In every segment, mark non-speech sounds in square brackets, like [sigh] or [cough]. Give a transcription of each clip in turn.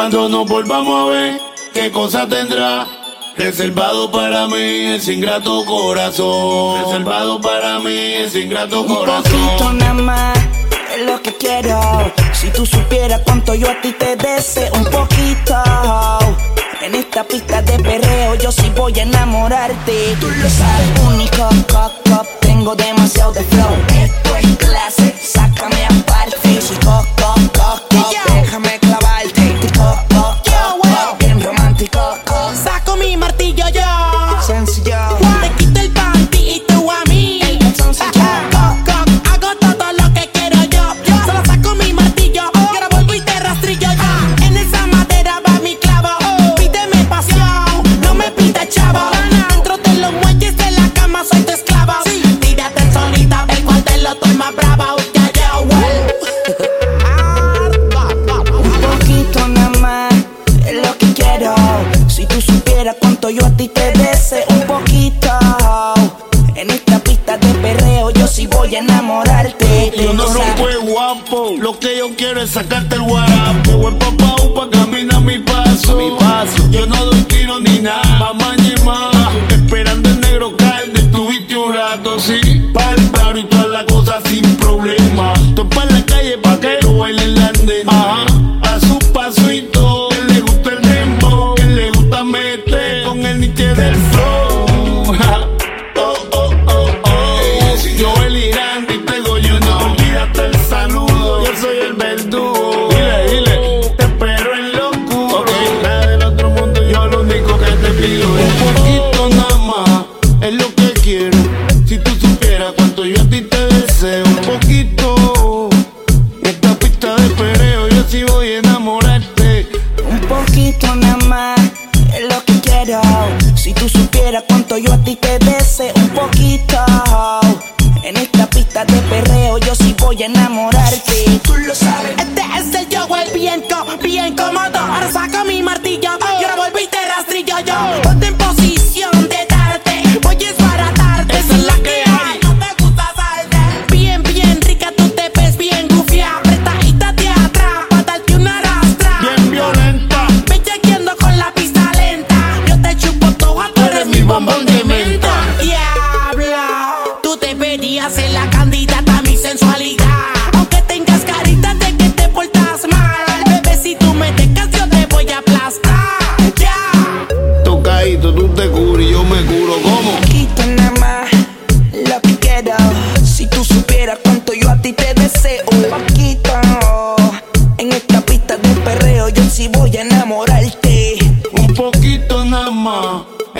Cuando nos volvamos a ver, qué cosa tendrá. Reservado para mí ese ingrato corazón. Reservado para mí ese ingrato corazón. Un poquito nada más es lo que quiero. Si tú supieras cuánto yo a ti te deseo, un poquito. En esta pista de perreo yo sí voy a enamorarte. Tú lo sabes, único, coco. Tengo demasiado de flow. Voy a enamorarte. Yo no rompo el guapo, lo que yo quiero es sacarte el guarapo. Buen papá, pa' caminar mi paso. mi paso. Yo no doy tiro ni nada, mamá ni más. Esperando el negro calde, tuviste un rato, sí. Pa'l paro y todas las cosas sin problema. Tú pa' la calle pa' que lo bailen la andena. Ajá, a su pasito, que le gusta el dembow, que le gusta meter con el niche del flow. [laughs] supieras cuánto yo a ti te deseo, un poquito. En esta pista de perreo yo sí voy a enamorarte. Tú lo sabes. Este es el yo, el bien, bien cómodo. Ahora saco mi martillo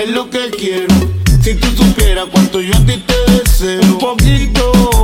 es lo que quiero. Si tú supieras cuánto yo a ti te deseo, un poquito